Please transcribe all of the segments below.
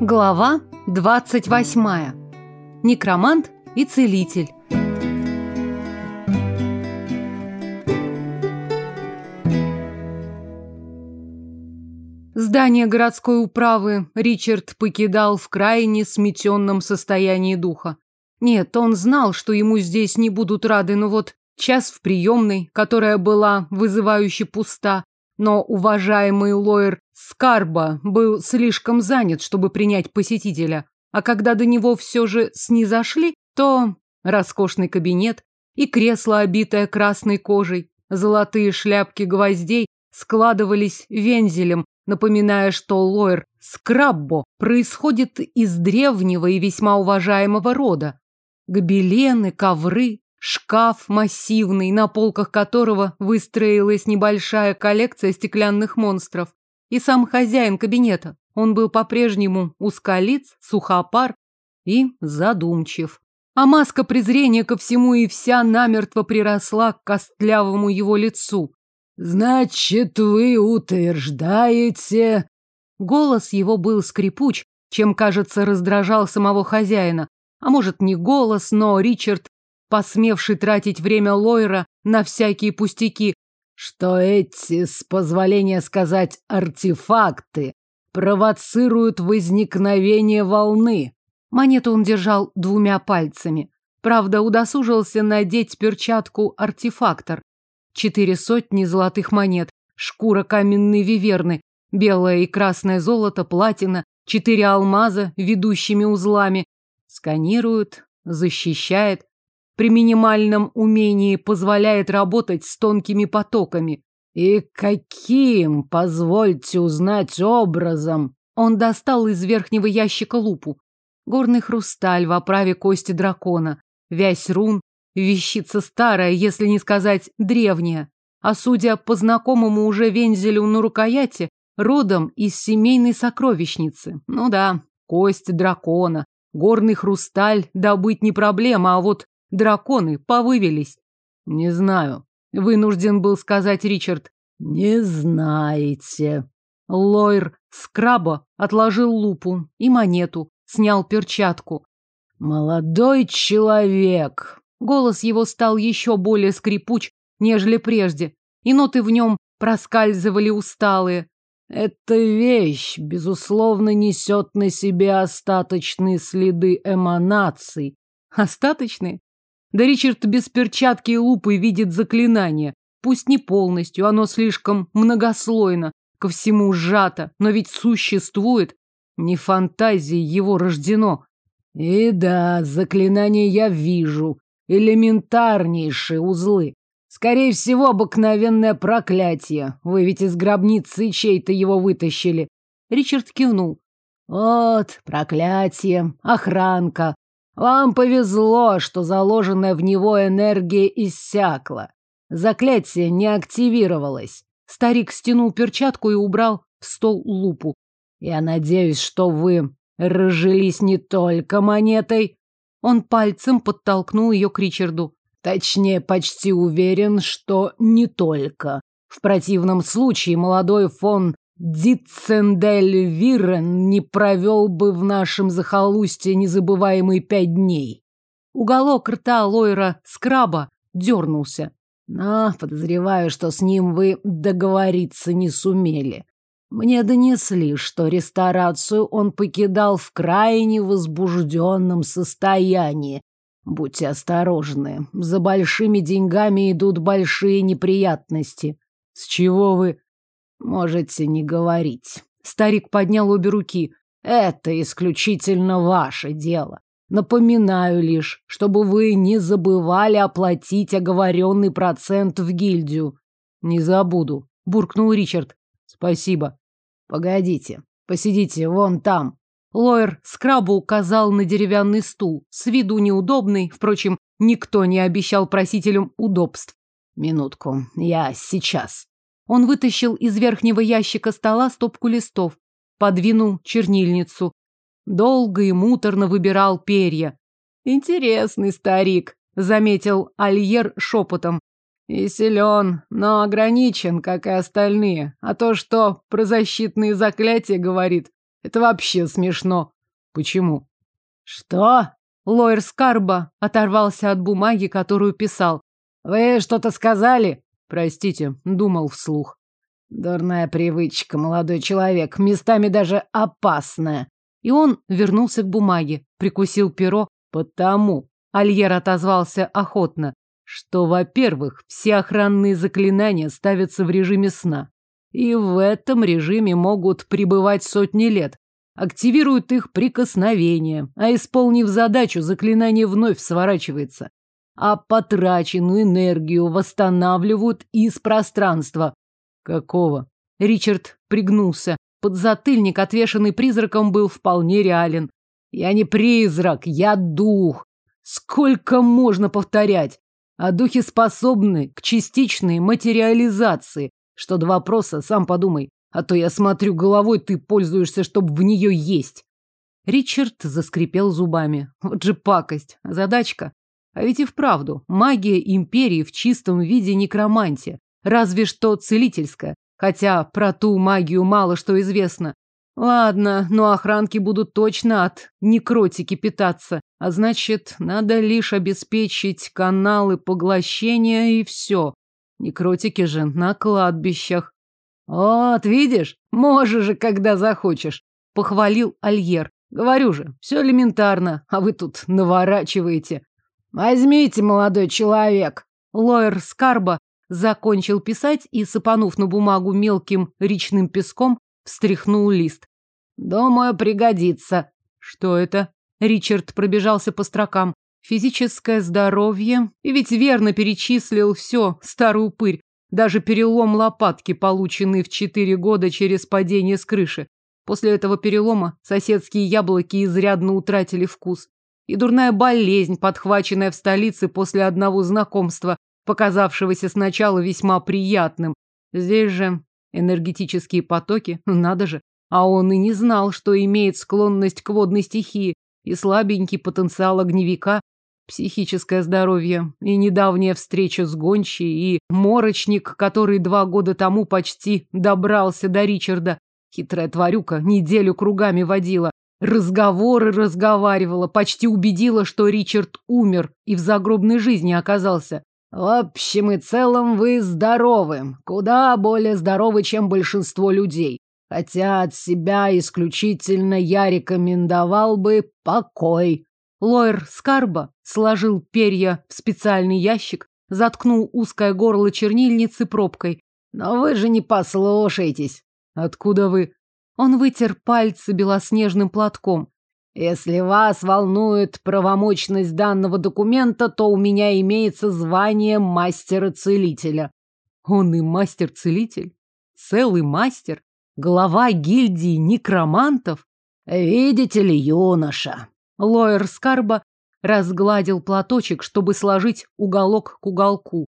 Глава 28. Некромант и целитель. Здание городской управы Ричард покидал в крайне сметенном состоянии духа. Нет, он знал, что ему здесь не будут рады, но вот час в приемной, которая была вызывающе пуста, но уважаемый лоер Скарба был слишком занят, чтобы принять посетителя. А когда до него все же снизошли, то роскошный кабинет и кресло, обитое красной кожей, золотые шляпки гвоздей складывались вензелем, напоминая, что лоер Скраббо происходит из древнего и весьма уважаемого рода. Гобелены, ковры, шкаф массивный, на полках которого выстроилась небольшая коллекция стеклянных монстров. И сам хозяин кабинета. Он был по-прежнему узколиц, сухопар и задумчив. А маска презрения ко всему и вся намертво приросла к костлявому его лицу. «Значит, вы утверждаете...» Голос его был скрипуч, чем, кажется, раздражал самого хозяина. А может, не голос, но Ричард посмевший тратить время Лойра на всякие пустяки, что эти, с позволения сказать, артефакты провоцируют возникновение волны. Монету он держал двумя пальцами. Правда, удосужился надеть перчатку артефактор. Четыре сотни золотых монет, шкура каменной виверны, белое и красное золото, платина, четыре алмаза ведущими узлами. Сканирует, защищает, при минимальном умении позволяет работать с тонкими потоками. И каким, позвольте узнать, образом? Он достал из верхнего ящика лупу. Горный хрусталь в оправе кости дракона, вязь рун, вещица старая, если не сказать древняя. А судя по знакомому уже вензелю на рукояти, родом из семейной сокровищницы. Ну да, кость дракона, горный хрусталь добыть не проблема, а вот Драконы повывелись. Не знаю. Вынужден был сказать Ричард. Не знаете. Лойр Скраба отложил лупу и монету, снял перчатку. Молодой человек. Голос его стал еще более скрипуч, нежели прежде, и ноты в нем проскальзывали усталые. Эта вещь, безусловно, несет на себе остаточные следы эманаций. Остаточные? Да Ричард без перчатки и лупы видит заклинание. Пусть не полностью, оно слишком многослойно, ко всему сжато, но ведь существует. Не фантазией его рождено. И да, заклинание я вижу. Элементарнейшие узлы. Скорее всего, обыкновенное проклятие. Вы ведь из гробницы чей-то его вытащили. Ричард кивнул. Вот, проклятие, охранка, вам повезло, что заложенная в него энергия иссякла. Заклятие не активировалось. Старик стянул перчатку и убрал в стол лупу. Я надеюсь, что вы разжились не только монетой. Он пальцем подтолкнул ее к Ричарду. Точнее, почти уверен, что не только. В противном случае молодой фон Дитцендель Вирен не провел бы в нашем захолустье незабываемые пять дней. Уголок рта Лойра Скраба дернулся. Но подозреваю, что с ним вы договориться не сумели. Мне донесли, что ресторацию он покидал в крайне возбужденном состоянии. Будьте осторожны, за большими деньгами идут большие неприятности. С чего вы... Можете не говорить. Старик поднял обе руки. Это исключительно ваше дело. Напоминаю лишь, чтобы вы не забывали оплатить оговоренный процент в гильдию. Не забуду, буркнул Ричард. Спасибо. Погодите, посидите вон там. Лоер скрабу указал на деревянный стул, с виду неудобный, впрочем, никто не обещал просителям удобств. Минутку, я сейчас. Он вытащил из верхнего ящика стола стопку листов, подвинул чернильницу. Долго и муторно выбирал перья. «Интересный старик», — заметил Альер шепотом. «И силен, но ограничен, как и остальные. А то, что про защитные заклятия говорит, Это вообще смешно. Почему? Что? Лоер Скарба оторвался от бумаги, которую писал. Вы что-то сказали? Простите, думал вслух. Дурная привычка, молодой человек, местами даже опасная. И он вернулся к бумаге, прикусил перо, потому Альер отозвался охотно, что, во-первых, все охранные заклинания ставятся в режиме сна. И в этом режиме могут пребывать сотни лет. Активируют их прикосновение, а исполнив задачу, заклинание вновь сворачивается. А потраченную энергию восстанавливают из пространства. Какого? Ричард пригнулся. Подзатыльник, отвешенный призраком, был вполне реален. Я не призрак, я дух. Сколько можно повторять? А духи способны к частичной материализации. Что до вопроса, сам подумай. А то я смотрю головой, ты пользуешься, чтобы в нее есть. Ричард заскрипел зубами. Вот же пакость. Задачка. А ведь и вправду, магия империи в чистом виде некромантия. Разве что целительская. Хотя про ту магию мало что известно. Ладно, но охранки будут точно от некротики питаться. А значит, надо лишь обеспечить каналы поглощения и все. Некротики же на кладбищах. Вот, видишь, можешь же, когда захочешь, похвалил Альер. Говорю же, все элементарно, а вы тут наворачиваете. Возьмите, молодой человек. Лоер Скарба закончил писать и, сыпанув на бумагу мелким речным песком, встряхнул лист. Думаю, пригодится. Что это? Ричард пробежался по строкам. Физическое здоровье. И ведь верно перечислил все, старый упырь. Даже перелом лопатки, полученный в четыре года через падение с крыши. После этого перелома соседские яблоки изрядно утратили вкус. И дурная болезнь, подхваченная в столице после одного знакомства, показавшегося сначала весьма приятным. Здесь же энергетические потоки, надо же. А он и не знал, что имеет склонность к водной стихии и слабенький потенциал огневика, психическое здоровье и недавняя встреча с гончей и морочник, который два года тому почти добрался до Ричарда. Хитрая тварюка неделю кругами водила, разговоры разговаривала, почти убедила, что Ричард умер и в загробной жизни оказался. В общем и целом вы здоровы, куда более здоровы, чем большинство людей. Хотя от себя исключительно я рекомендовал бы покой. Лоер Скарба сложил перья в специальный ящик, заткнул узкое горло чернильницы пробкой. Но вы же не послушаетесь. Откуда вы? Он вытер пальцы белоснежным платком. Если вас волнует правомочность данного документа, то у меня имеется звание мастера-целителя. Он и мастер-целитель? Целый мастер? Глава гильдии некромантов? Видите ли, юноша, Лоер Скарба разгладил платочек, чтобы сложить уголок к уголку.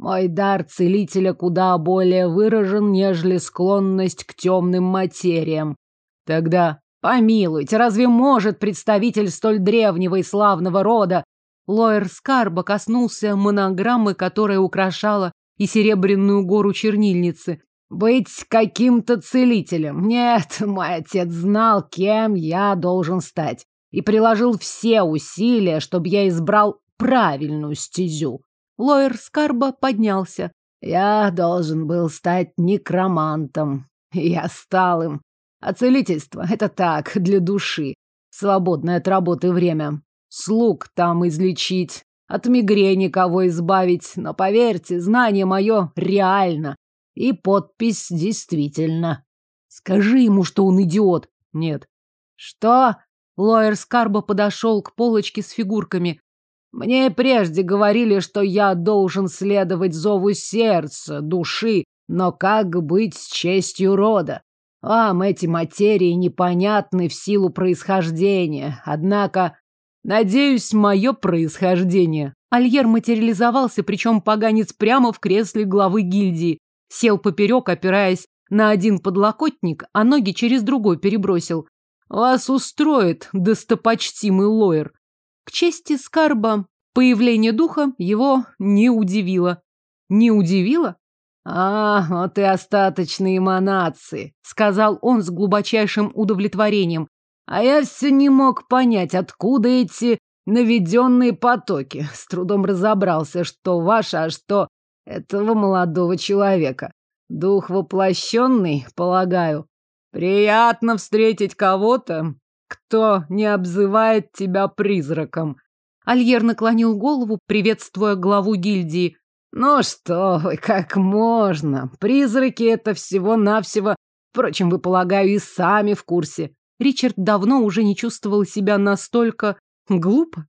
Мой дар целителя куда более выражен, нежели склонность к темным материям. Тогда, помилуйте, разве может представитель столь древнего и славного рода Лоер Скарба коснулся монограммы, которая украшала и серебряную гору чернильницы. Быть каким-то целителем. Нет, мой отец знал, кем я должен стать и приложил все усилия, чтобы я избрал правильную стезю. Лоер Скарба поднялся. Я должен был стать некромантом. Я стал им. А целительство — это так, для души. Свободное от работы время. Слуг там излечить, от мигрени кого избавить. Но поверьте, знание мое реально. И подпись действительно. Скажи ему, что он идиот. Нет. Что? Лоер Скарбо подошел к полочке с фигурками. Мне прежде говорили, что я должен следовать зову сердца, души, но как быть с честью рода? Вам эти материи непонятны в силу происхождения, однако, надеюсь, мое происхождение. Альер материализовался, причем поганец прямо в кресле главы гильдии. Сел поперек, опираясь на один подлокотник, а ноги через другой перебросил. Вас устроит, достопочтимый лоер. К чести Скарба, появление духа его не удивило. Не удивило? А, вот и остаточные эманации, сказал он с глубочайшим удовлетворением. А я все не мог понять, откуда эти наведенные потоки. С трудом разобрался, что ваше, а что этого молодого человека. Дух воплощенный, полагаю. Приятно встретить кого-то, кто не обзывает тебя призраком. Альер наклонил голову, приветствуя главу гильдии. Ну что вы, как можно? Призраки это всего-навсего. Впрочем, вы, полагаю, и сами в курсе. Ричард давно уже не чувствовал себя настолько глупо.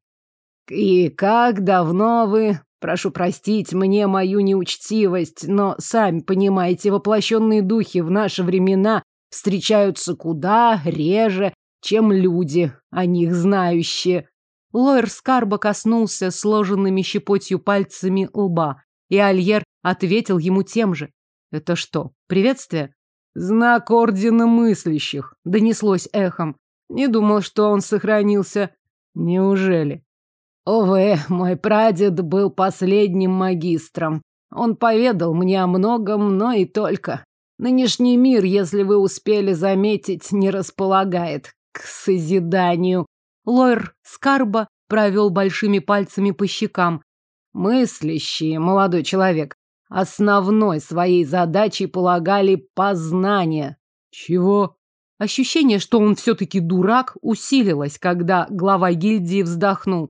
И как давно вы... Прошу простить мне мою неучтивость, но, сами понимаете, воплощенные духи в наши времена встречаются куда реже, чем люди, о них знающие. Лоер Скарба коснулся сложенными щепотью пальцами лба, и Альер ответил ему тем же. «Это что, приветствие?» «Знак Ордена Мыслящих», — донеслось эхом. Не думал, что он сохранился. Неужели? Увы, мой прадед был последним магистром. Он поведал мне о многом, но и только. Нынешний мир, если вы успели заметить, не располагает к созиданию. Лойр Скарба провел большими пальцами по щекам. Мыслящие, молодой человек, основной своей задачей полагали познание. Чего? Ощущение, что он все-таки дурак, усилилось, когда глава гильдии вздохнул.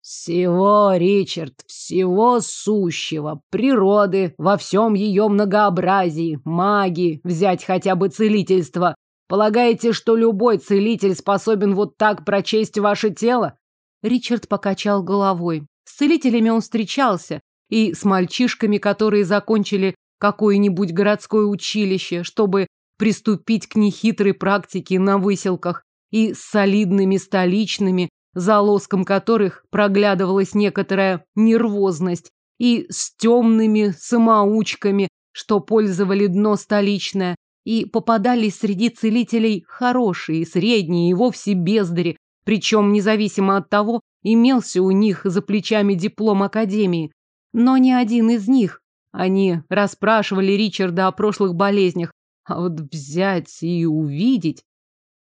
Всего, Ричард, всего сущего, природы, во всем ее многообразии, магии, взять хотя бы целительство. Полагаете, что любой целитель способен вот так прочесть ваше тело? Ричард покачал головой. С целителями он встречался, и с мальчишками, которые закончили какое-нибудь городское училище, чтобы приступить к нехитрой практике на выселках, и с солидными столичными, за лоском которых проглядывалась некоторая нервозность, и с темными самоучками, что пользовали дно столичное, и попадались среди целителей хорошие, средние и вовсе бездари, причем независимо от того, имелся у них за плечами диплом академии. Но ни один из них. Они расспрашивали Ричарда о прошлых болезнях, а вот взять и увидеть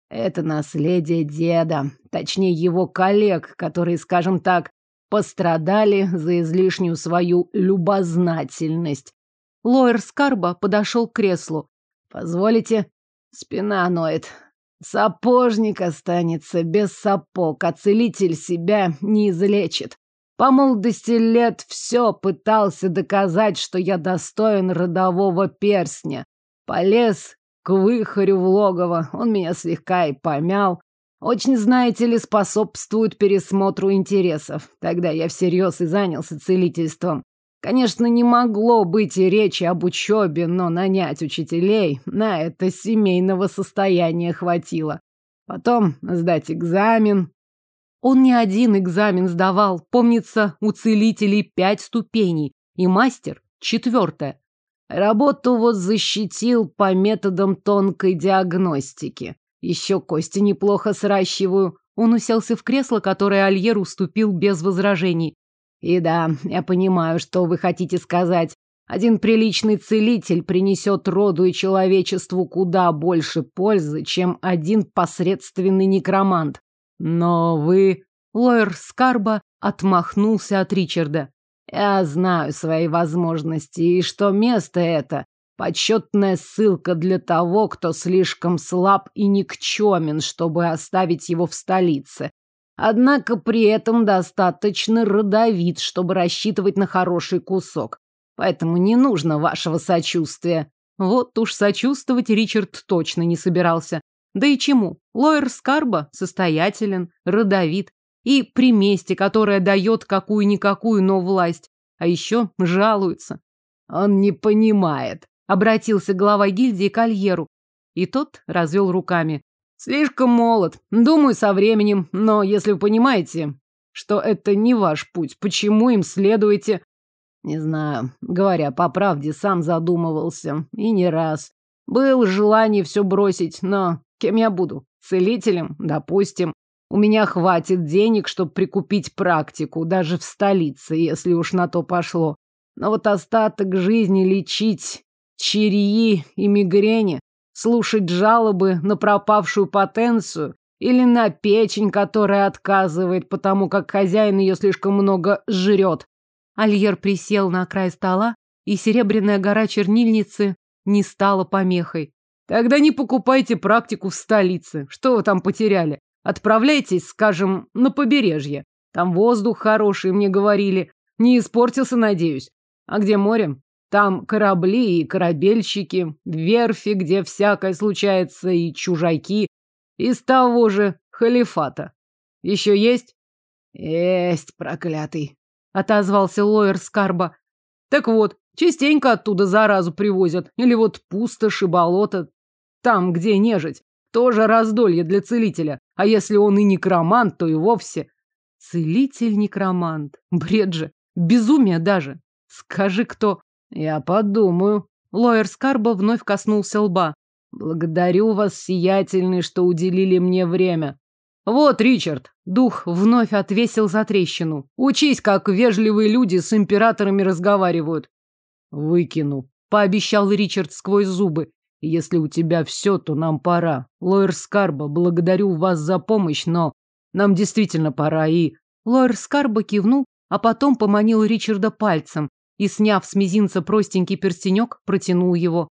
это наследие деда, точнее его коллег, которые, скажем так, пострадали за излишнюю свою любознательность. Лоер Скарба подошел к креслу. Позволите? Спина ноет. Сапожник останется без сапог, а целитель себя не излечит. По молодости лет все пытался доказать, что я достоин родового перстня. Полез к выхорю в логово. Он меня слегка и помял. Очень, знаете ли, способствует пересмотру интересов. Тогда я всерьез и занялся целительством. Конечно, не могло быть и речи об учебе, но нанять учителей на это семейного состояния хватило. Потом сдать экзамен. Он не один экзамен сдавал. Помнится, у целителей пять ступеней, и мастер — четвертая. Работу вот защитил по методам тонкой диагностики. Еще кости неплохо сращиваю. Он уселся в кресло, которое Альер уступил без возражений. И да, я понимаю, что вы хотите сказать. Один приличный целитель принесет роду и человечеству куда больше пользы, чем один посредственный некромант. Но вы... Лоер Скарба отмахнулся от Ричарда. Я знаю свои возможности, и что место это – почетная ссылка для того, кто слишком слаб и никчемен, чтобы оставить его в столице. Однако при этом достаточно родовит, чтобы рассчитывать на хороший кусок. Поэтому не нужно вашего сочувствия. Вот уж сочувствовать Ричард точно не собирался. Да и чему? Лоер Скарба состоятелен, родовит и при месте, которое дает какую-никакую, но власть. А еще жалуется. Он не понимает, обратился глава гильдии к Альеру. И тот развел руками. Слишком молод. Думаю, со временем. Но если вы понимаете, что это не ваш путь, почему им следуете? Не знаю. Говоря по правде, сам задумывался. И не раз. Был желание все бросить, но кем я буду? Целителем? Допустим. У меня хватит денег, чтобы прикупить практику, даже в столице, если уж на то пошло. Но вот остаток жизни лечить чирии и мигрени, слушать жалобы на пропавшую потенцию или на печень, которая отказывает, потому как хозяин ее слишком много жрет. Альер присел на край стола, и серебряная гора чернильницы не стала помехой. Тогда не покупайте практику в столице. Что вы там потеряли? Отправляйтесь, скажем, на побережье. Там воздух хороший, мне говорили. Не испортился, надеюсь. А где море? Там корабли и корабельщики, верфи, где всякое случается, и чужаки. Из того же халифата. Еще есть? Есть, проклятый. Отозвался Лоер Скарба. Так вот, частенько оттуда заразу привозят. Или вот пустоши, болото. Там, где нежить. Тоже раздолье для целителя. А если он и некромант, то и вовсе. Целитель-некромант. Бред же. Безумие даже. Скажи, кто... Я подумаю. Лоер Скарбо вновь коснулся лба. Благодарю вас, сиятельный, что уделили мне время. Вот, Ричард, дух вновь отвесил за трещину. Учись, как вежливые люди с императорами разговаривают. Выкину, пообещал Ричард сквозь зубы. Если у тебя все, то нам пора. Лоер Скарба, благодарю вас за помощь, но нам действительно пора и... Лоер Скарба кивнул, а потом поманил Ричарда пальцем и, сняв с мизинца простенький перстенек, протянул его.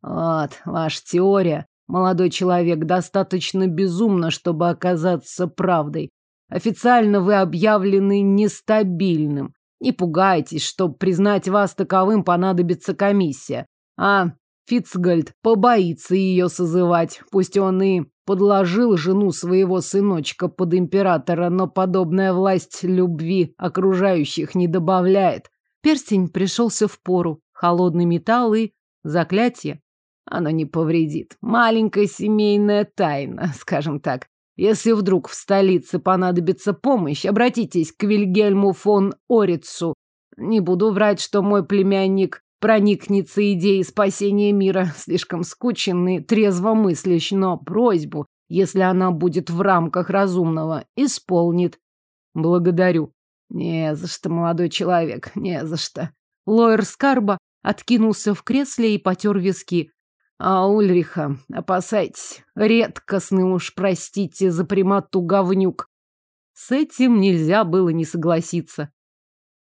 Вот, ваша теория, молодой человек, достаточно безумна, чтобы оказаться правдой. Официально вы объявлены нестабильным. Не пугайтесь, чтобы признать вас таковым понадобится комиссия. А Фицгальд побоится ее созывать, пусть он и подложил жену своего сыночка под императора, но подобная власть любви окружающих не добавляет. Перстень пришелся в пору, холодный металл и заклятие. Оно не повредит. Маленькая семейная тайна, скажем так. Если вдруг в столице понадобится помощь, обратитесь к Вильгельму фон Орицу. Не буду врать, что мой племянник проникнется идеей спасения мира, слишком скучен и трезвомыслящ, но просьбу, если она будет в рамках разумного, исполнит. Благодарю. Не за что, молодой человек, не за что. Лоер Скарба откинулся в кресле и потер виски. А Ульриха, опасайтесь, редкостный уж, простите за примату говнюк. С этим нельзя было не согласиться.